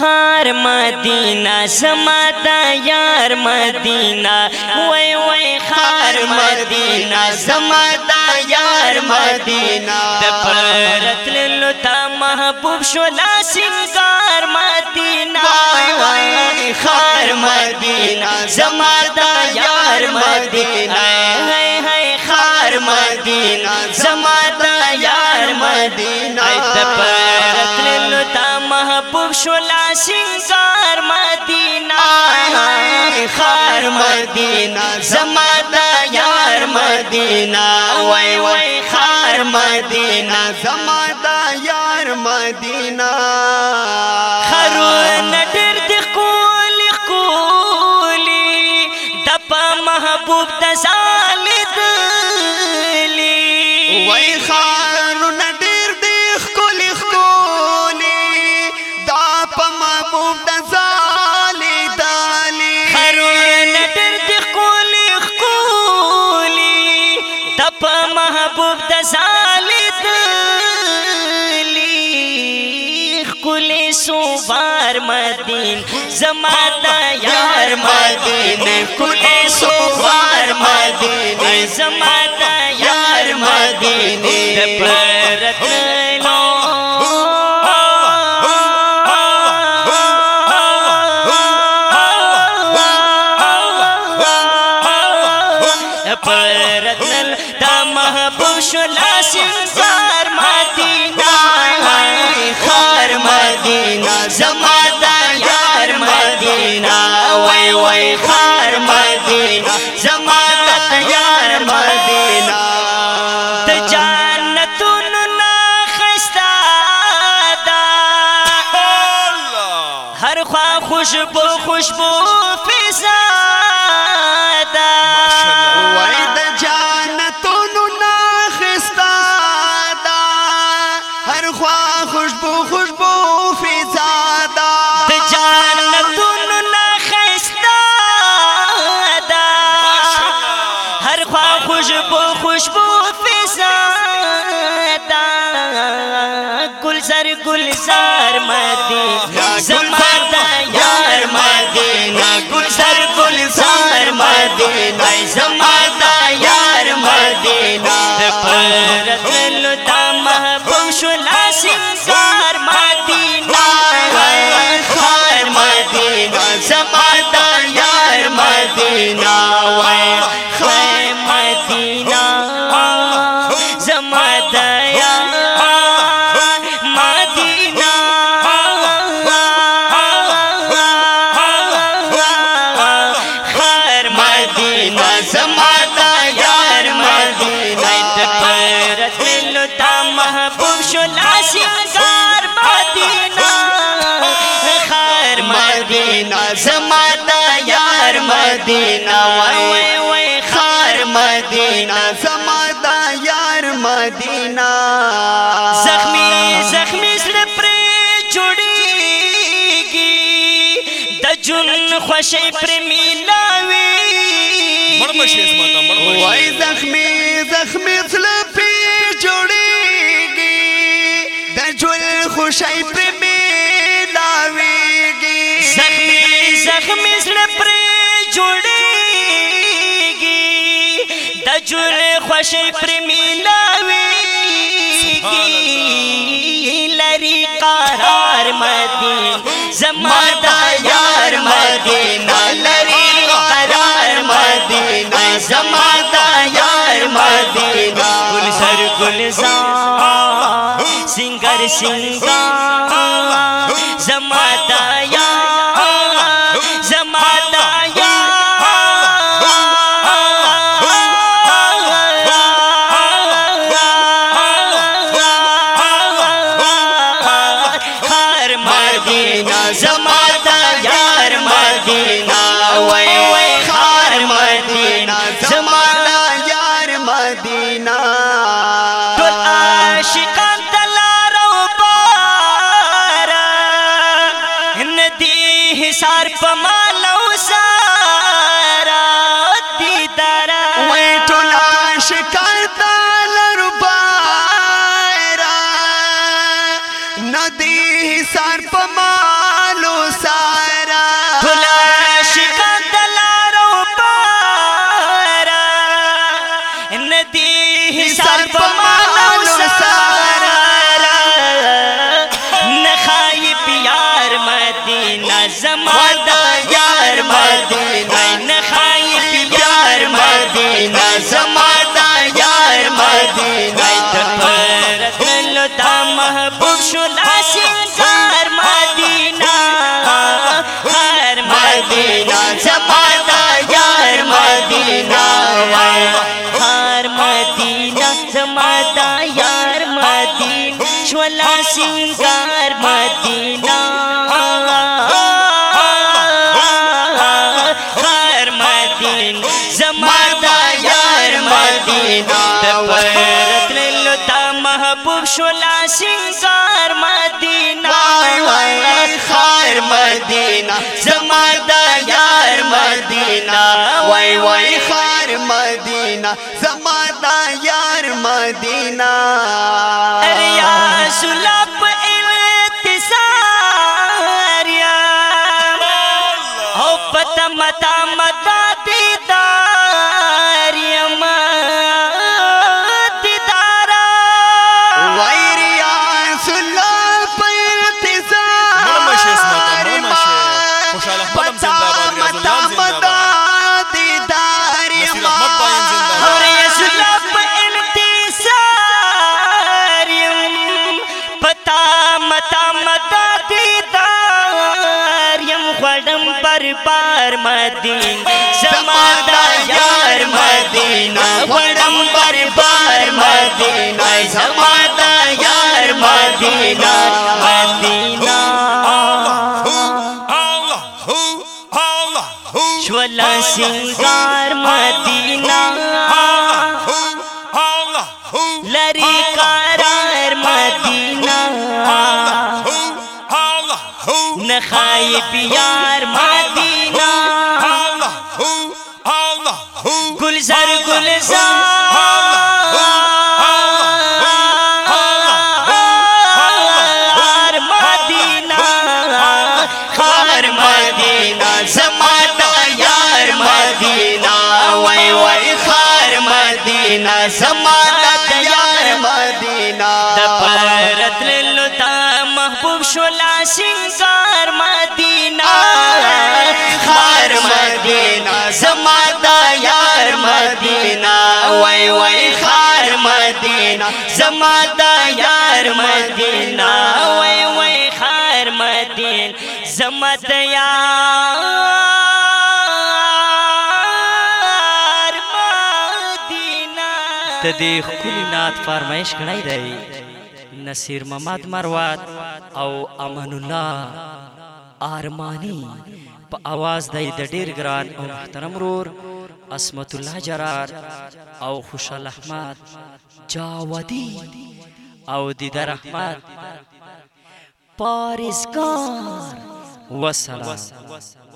خار مدینہ سماتا یار مدینہ وای وای خار مدینہ سماتا یار مدینہ دپرت للو تا محبوب شولا سنگار مدینہ وای وای خار مدینہ زمان شولا سنگار مدینہ خار مدینہ زمادہ یار مدینہ وائی وائی خار مدینہ زمادہ یار مدینہ مدین زما دا یار مدین کله سوار مدین زما دا یار مدین پرتن زمان مدینہ وای وای خار مدینہ زما تیار مدینہ ته جنتون نه خستا دا هر خوا خوشبو خوشبو فضا دا گلزار مدینہ زما دا یار مدینہ گلزار گلزار مدینہ زما دا یار مدینہ پر دل تا محبوب شلا جون خوشی پر میلاوی وای زخمی زخمی تلپی جوړیږي د جون خوشی پر میلاویږي زخمی زخمی تلپی جوړیږي د جون خوشی پر میلاویږي لری قرار مدي زمادہ সিংহ سنگار مدینہ ہر مدینہ سمدا یار مدینہ ہار مدینہ سم دار مدین چھولا سنسار مدینہ ہر مدین سماد یار مدینہ محبوب چھولا سن سارم مدینہ زمادہ یار مدینہ وائی وائی خار مدینہ زمادہ یار مدینہ مدینہ سمادہ یار مدینہ بڑوں مدینہ سمادہ یار مدینہ مدینہ آواہ ہو مدینہ ہوا ہو مدینہ آواہ ہو آواہ ہو لڑکا مدینہ آواہ پیار مدین گلزار گلزار مدینہ خار مدینہ زمانہ یار مدینہ سماد خار مدینہ زمانہ یار مدینہ محبوب شلا سنگا زما د یار مدینہ وای وای خار مدین زما د یار ته دې خولي نات فرمایش کړای دی نصیر محمد مروات او امان الله ارمانی په आवाज د ډېر ګران او محترم رور اسمت الله جرار او خوشال احمد جاودی او دید رحمت پارسکار وسلام